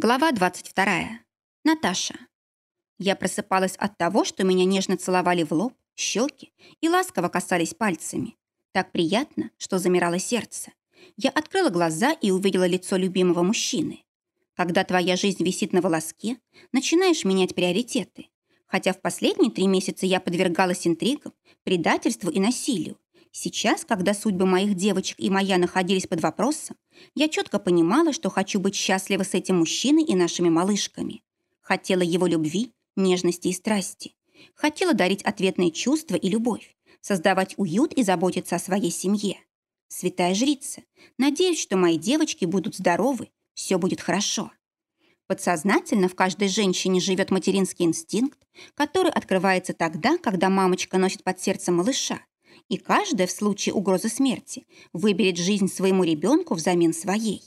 Глава 22. Наташа. Я просыпалась от того, что меня нежно целовали в лоб, щеки и ласково касались пальцами. Так приятно, что замирало сердце. Я открыла глаза и увидела лицо любимого мужчины. Когда твоя жизнь висит на волоске, начинаешь менять приоритеты. Хотя в последние три месяца я подвергалась интригам, предательству и насилию, Сейчас, когда судьбы моих девочек и моя находились под вопросом, я четко понимала, что хочу быть счастлива с этим мужчиной и нашими малышками. Хотела его любви, нежности и страсти. Хотела дарить ответные чувства и любовь, создавать уют и заботиться о своей семье. Святая жрица, надеюсь, что мои девочки будут здоровы, все будет хорошо. Подсознательно в каждой женщине живет материнский инстинкт, который открывается тогда, когда мамочка носит под сердцем малыша, и каждая в случае угрозы смерти выберет жизнь своему ребенку взамен своей.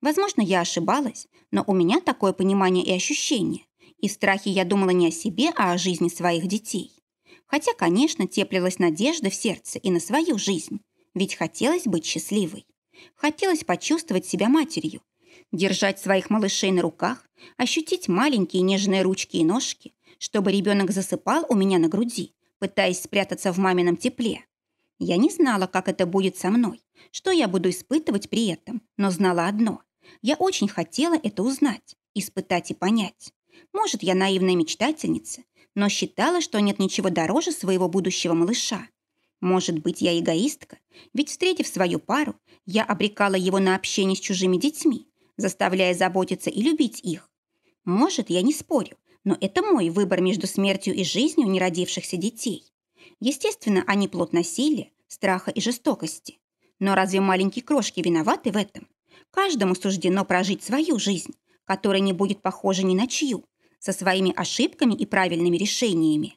Возможно, я ошибалась, но у меня такое понимание и ощущение. И в страхе я думала не о себе, а о жизни своих детей. Хотя, конечно, теплилась надежда в сердце и на свою жизнь, ведь хотелось быть счастливой. Хотелось почувствовать себя матерью, держать своих малышей на руках, ощутить маленькие нежные ручки и ножки, чтобы ребенок засыпал у меня на груди, пытаясь спрятаться в мамином тепле. Я не знала, как это будет со мной, что я буду испытывать при этом, но знала одно. Я очень хотела это узнать, испытать и понять. Может, я наивная мечтательница, но считала, что нет ничего дороже своего будущего малыша. Может быть, я эгоистка, ведь, встретив свою пару, я обрекала его на общение с чужими детьми, заставляя заботиться и любить их. Может, я не спорю, но это мой выбор между смертью и жизнью неродившихся детей. Естественно, они плод насилия, страха и жестокости. Но разве маленькие крошки виноваты в этом? Каждому суждено прожить свою жизнь, которая не будет похожа ни на чью, со своими ошибками и правильными решениями.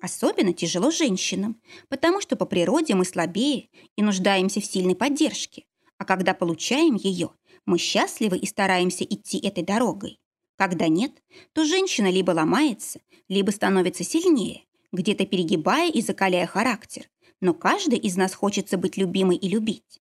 Особенно тяжело женщинам, потому что по природе мы слабее и нуждаемся в сильной поддержке, а когда получаем ее, мы счастливы и стараемся идти этой дорогой. Когда нет, то женщина либо ломается, либо становится сильнее, где-то перегибая и закаляя характер. Но каждый из нас хочется быть любимой и любить.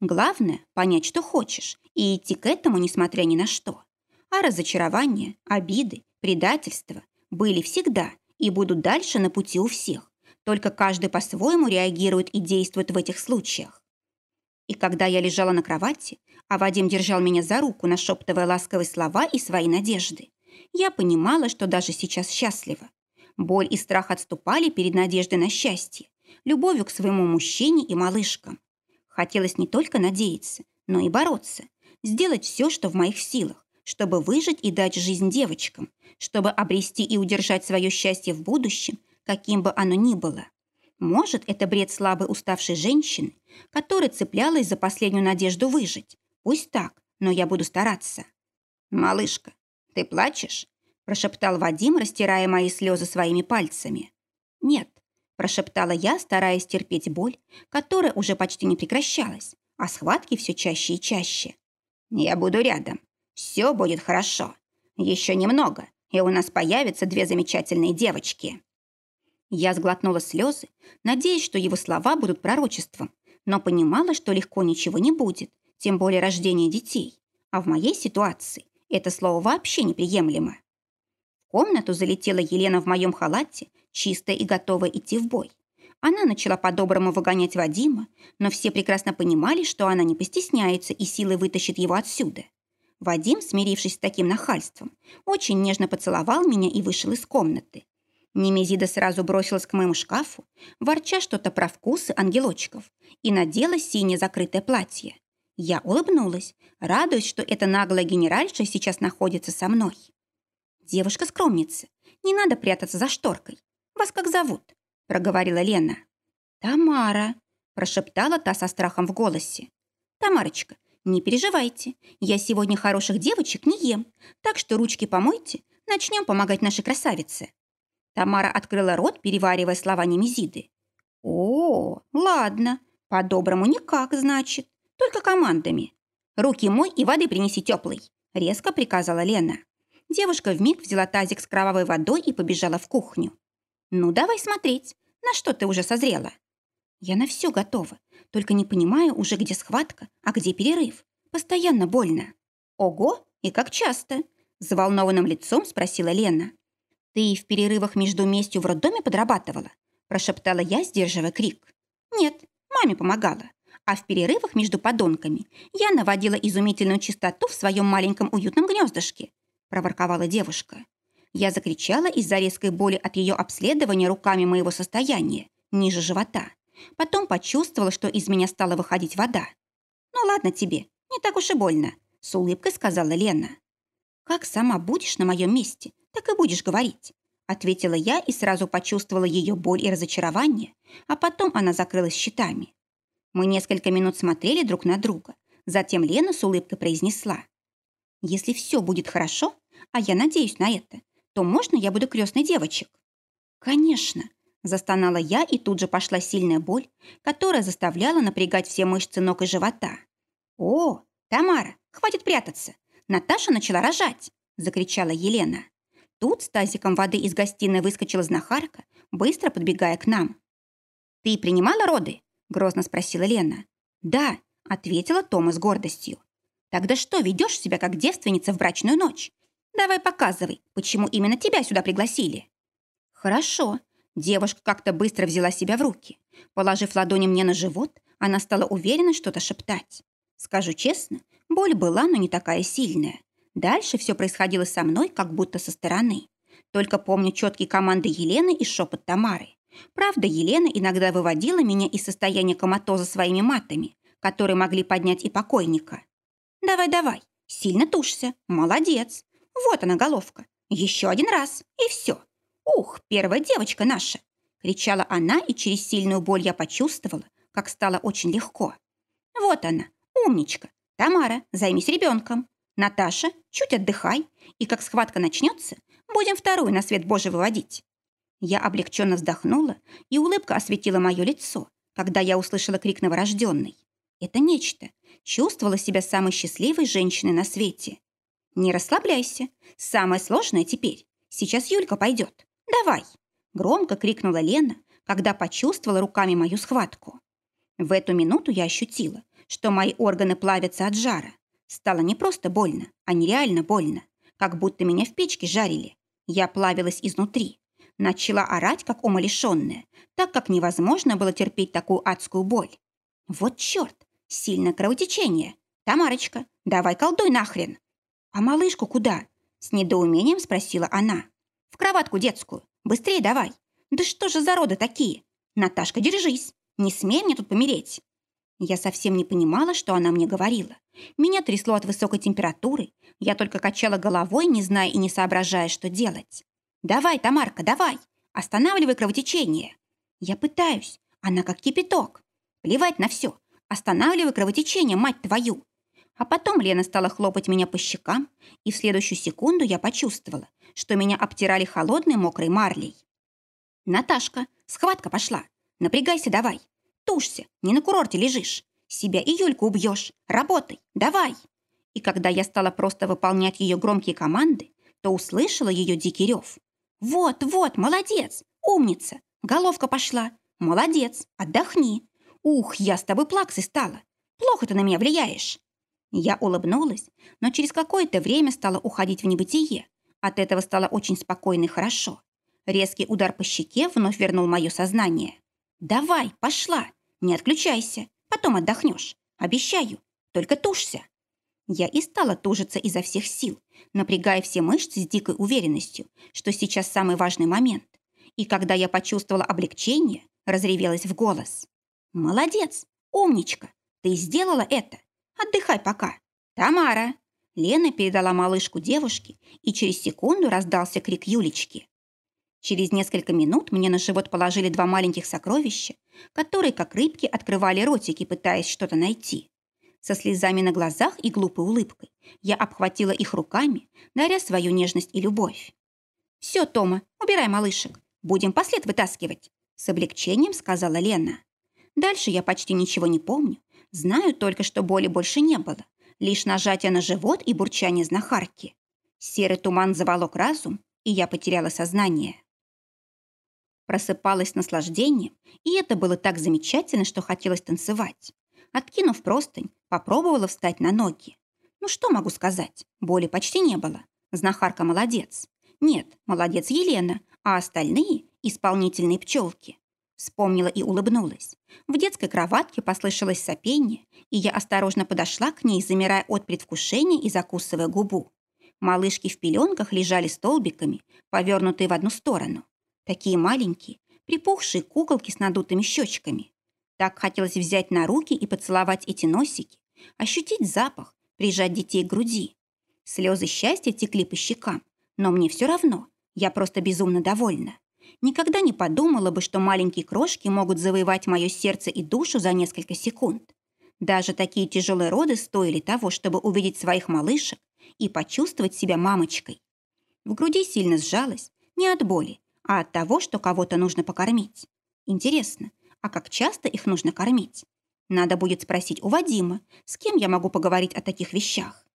Главное – понять, что хочешь, и идти к этому, несмотря ни на что. А разочарования, обиды, предательства были всегда и будут дальше на пути у всех. Только каждый по-своему реагирует и действует в этих случаях. И когда я лежала на кровати, а Вадим держал меня за руку, нашептывая ласковые слова и свои надежды, я понимала, что даже сейчас счастлива. Боль и страх отступали перед надеждой на счастье, любовью к своему мужчине и малышкам. Хотелось не только надеяться, но и бороться, сделать все, что в моих силах, чтобы выжить и дать жизнь девочкам, чтобы обрести и удержать свое счастье в будущем, каким бы оно ни было. Может, это бред слабой уставшей женщины, которая цеплялась за последнюю надежду выжить. Пусть так, но я буду стараться. «Малышка, ты плачешь?» Прошептал Вадим, растирая мои слезы своими пальцами. «Нет», – прошептала я, стараясь терпеть боль, которая уже почти не прекращалась, а схватки все чаще и чаще. «Я буду рядом. Все будет хорошо. Еще немного, и у нас появятся две замечательные девочки». Я сглотнула слезы, надеясь, что его слова будут пророчеством, но понимала, что легко ничего не будет, тем более рождение детей. А в моей ситуации это слово вообще неприемлемо комнату залетела Елена в моем халате, чистая и готовая идти в бой. Она начала по-доброму выгонять Вадима, но все прекрасно понимали, что она не постесняется и силой вытащит его отсюда. Вадим, смирившись с таким нахальством, очень нежно поцеловал меня и вышел из комнаты. Немезида сразу бросилась к моему шкафу, ворча что-то про вкусы ангелочков, и надела синее закрытое платье. Я улыбнулась, радуясь, что эта наглая генеральша сейчас находится со мной. «Девушка-скромница, не надо прятаться за шторкой. Вас как зовут?» – проговорила Лена. «Тамара», – прошептала та со страхом в голосе. «Тамарочка, не переживайте, я сегодня хороших девочек не ем, так что ручки помойте, начнем помогать нашей красавице». Тамара открыла рот, переваривая слова Немезиды. «О, ладно, по-доброму никак, значит, только командами. Руки мой и воды принеси теплой», – резко приказала Лена. Девушка вмиг взяла тазик с кровавой водой и побежала в кухню. «Ну, давай смотреть, на что ты уже созрела?» «Я на все готова, только не понимаю уже, где схватка, а где перерыв. Постоянно больно». «Ого, и как часто?» Взволнованным лицом спросила Лена. «Ты в перерывах между местью в роддоме подрабатывала?» Прошептала я, сдерживая крик. «Нет, маме помогала. А в перерывах между подонками я наводила изумительную чистоту в своем маленьком уютном гнездышке», проворковала девушка. Я закричала из-за резкой боли от ее обследования руками моего состояния, ниже живота. Потом почувствовала, что из меня стала выходить вода. «Ну ладно тебе, не так уж и больно», — с улыбкой сказала Лена. «Как сама будешь на моем месте, так и будешь говорить», — ответила я и сразу почувствовала ее боль и разочарование, а потом она закрылась щитами. Мы несколько минут смотрели друг на друга. Затем Лена с улыбкой произнесла. «Если все будет хорошо, а я надеюсь на это, то можно я буду крестной девочек?» «Конечно», – застонала я, и тут же пошла сильная боль, которая заставляла напрягать все мышцы ног и живота. «О, Тамара, хватит прятаться! Наташа начала рожать!» – закричала Елена. Тут с тазиком воды из гостиной выскочила знахарка, быстро подбегая к нам. «Ты принимала роды?» – грозно спросила Лена. «Да», – ответила Тома с гордостью. «Тогда что ведешь себя как девственница в брачную ночь? Давай показывай, почему именно тебя сюда пригласили». «Хорошо». Девушка как-то быстро взяла себя в руки. Положив ладони мне на живот, она стала уверенно что-то шептать. Скажу честно, боль была, но не такая сильная. Дальше все происходило со мной, как будто со стороны. Только помню четкие команды Елены и шепот Тамары. Правда, Елена иногда выводила меня из состояния коматоза своими матами, которые могли поднять и покойника. «Давай-давай, сильно тушься, молодец. Вот она головка. Еще один раз, и все. Ух, первая девочка наша!» кричала она, и через сильную боль я почувствовала, как стало очень легко. «Вот она, умничка. Тамара, займись ребенком. Наташа, чуть отдыхай, и как схватка начнется, будем вторую на свет Божий выводить. Я облегченно вздохнула, и улыбка осветила мое лицо, когда я услышала крик новорожденной. Это нечто. Чувствовала себя самой счастливой женщиной на свете. Не расслабляйся. Самое сложное теперь. Сейчас Юлька пойдет. Давай. Громко крикнула Лена, когда почувствовала руками мою схватку. В эту минуту я ощутила, что мои органы плавятся от жара. Стало не просто больно, а нереально больно, как будто меня в печке жарили. Я плавилась изнутри, начала орать, как умалишенная, так как невозможно было терпеть такую адскую боль. Вот черт, сильное кровотечение. Тамарочка, давай колдуй нахрен. А малышку куда? С недоумением спросила она. В кроватку детскую. Быстрее давай. Да что же за роды такие? Наташка, держись. Не смей мне тут помереть. Я совсем не понимала, что она мне говорила. Меня трясло от высокой температуры. Я только качала головой, не зная и не соображая, что делать. «Давай, Тамарка, давай! Останавливай кровотечение!» «Я пытаюсь. Она как кипяток. Плевать на все. Останавливай кровотечение, мать твою!» А потом Лена стала хлопать меня по щекам, и в следующую секунду я почувствовала, что меня обтирали холодной мокрой марлей. «Наташка, схватка пошла. Напрягайся давай. Тушься, не на курорте лежишь. Себя и Юльку убьешь. Работай, давай!» И когда я стала просто выполнять ее громкие команды, то услышала ее дикий рев. «Вот, вот, молодец! Умница! Головка пошла! Молодец! Отдохни! Ух, я с тобой плаксой стала! Плохо ты на меня влияешь!» Я улыбнулась, но через какое-то время стала уходить в небытие. От этого стало очень спокойно и хорошо. Резкий удар по щеке вновь вернул мое сознание. «Давай, пошла! Не отключайся, потом отдохнешь. Обещаю, только тушься!» Я и стала тужиться изо всех сил, напрягая все мышцы с дикой уверенностью, что сейчас самый важный момент. И когда я почувствовала облегчение, разревелась в голос. «Молодец! Умничка! Ты сделала это! Отдыхай пока! Тамара!» Лена передала малышку девушке, и через секунду раздался крик Юлечки. Через несколько минут мне на живот положили два маленьких сокровища, которые, как рыбки, открывали ротики, пытаясь что-то найти. Со слезами на глазах и глупой улыбкой я обхватила их руками, даря свою нежность и любовь. «Все, Тома, убирай малышек. Будем послед вытаскивать», с облегчением сказала Лена. Дальше я почти ничего не помню. Знаю только, что боли больше не было. Лишь нажатие на живот и бурчание знахарки. Серый туман заволок разум, и я потеряла сознание. Просыпалась наслаждением, и это было так замечательно, что хотелось танцевать. Откинув простынь, попробовала встать на ноги. Ну что могу сказать, боли почти не было. Знахарка молодец. Нет, молодец Елена, а остальные – исполнительные пчелки. Вспомнила и улыбнулась. В детской кроватке послышалось сопение, и я осторожно подошла к ней, замирая от предвкушения и закусывая губу. Малышки в пеленках лежали столбиками, повернутые в одну сторону. Такие маленькие, припухшие куколки с надутыми щечками. Так хотелось взять на руки и поцеловать эти носики, ощутить запах, прижать детей к груди. Слезы счастья текли по щекам, но мне все равно, я просто безумно довольна. Никогда не подумала бы, что маленькие крошки могут завоевать мое сердце и душу за несколько секунд. Даже такие тяжелые роды стоили того, чтобы увидеть своих малышек и почувствовать себя мамочкой. В груди сильно сжалась, не от боли, а от того, что кого-то нужно покормить. Интересно, а как часто их нужно кормить? Надо будет спросить у Вадима, с кем я могу поговорить о таких вещах.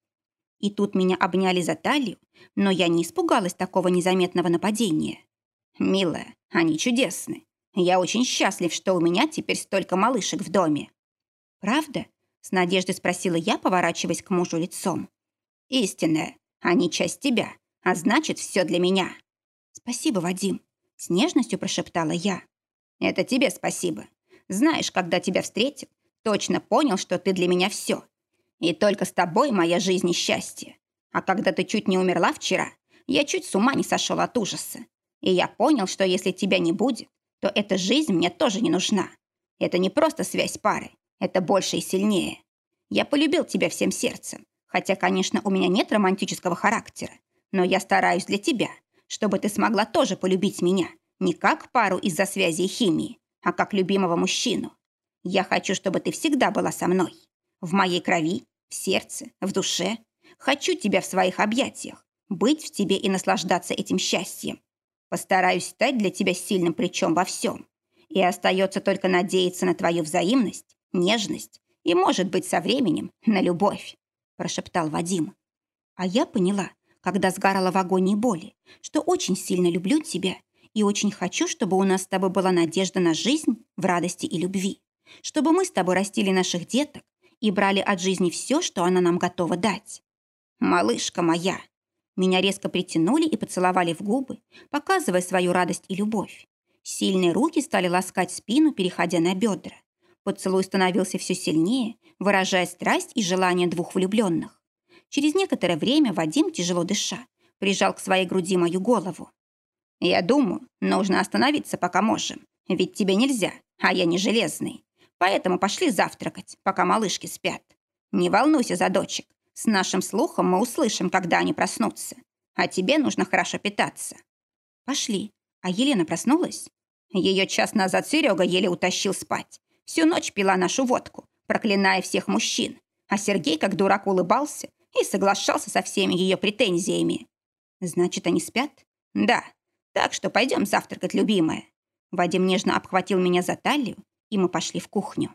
И тут меня обняли за талию, но я не испугалась такого незаметного нападения. «Милая, они чудесны. Я очень счастлив, что у меня теперь столько малышек в доме». «Правда?» — с надеждой спросила я, поворачиваясь к мужу лицом. «Истинная. Они часть тебя, а значит, все для меня». «Спасибо, Вадим», — с нежностью прошептала я. «Это тебе спасибо. Знаешь, когда тебя встретил, точно понял, что ты для меня все. И только с тобой моя жизнь и счастье. А когда ты чуть не умерла вчера, я чуть с ума не сошел от ужаса. И я понял, что если тебя не будет, то эта жизнь мне тоже не нужна. Это не просто связь пары, это больше и сильнее. Я полюбил тебя всем сердцем, хотя, конечно, у меня нет романтического характера, но я стараюсь для тебя, чтобы ты смогла тоже полюбить меня, не как пару из-за связи и химии, а как любимого мужчину. Я хочу, чтобы ты всегда была со мной. В моей крови, в сердце, в душе. Хочу тебя в своих объятиях, быть в тебе и наслаждаться этим счастьем. Постараюсь стать для тебя сильным плечом во всем. И остается только надеяться на твою взаимность, нежность и, может быть, со временем на любовь», – прошептал Вадим. А я поняла, когда сгорала в агонии боли, что очень сильно люблю тебя и очень хочу, чтобы у нас с тобой была надежда на жизнь в радости и любви, чтобы мы с тобой растили наших деток и брали от жизни все, что она нам готова дать. «Малышка моя!» Меня резко притянули и поцеловали в губы, показывая свою радость и любовь. Сильные руки стали ласкать спину, переходя на бедра. Поцелуй становился все сильнее, выражая страсть и желание двух влюбленных. Через некоторое время Вадим, тяжело дыша, прижал к своей груди мою голову. «Я думаю, нужно остановиться, пока можем. Ведь тебе нельзя, а я не железный. Поэтому пошли завтракать, пока малышки спят. Не волнуйся за дочек. С нашим слухом мы услышим, когда они проснутся. А тебе нужно хорошо питаться. Пошли. А Елена проснулась? Ее час назад Серега еле утащил спать. Всю ночь пила нашу водку, проклиная всех мужчин. А Сергей, как дурак, улыбался и соглашался со всеми ее претензиями. Значит, они спят? Да. Так что пойдем завтракать, любимая. Вадим нежно обхватил меня за талию, и мы пошли в кухню.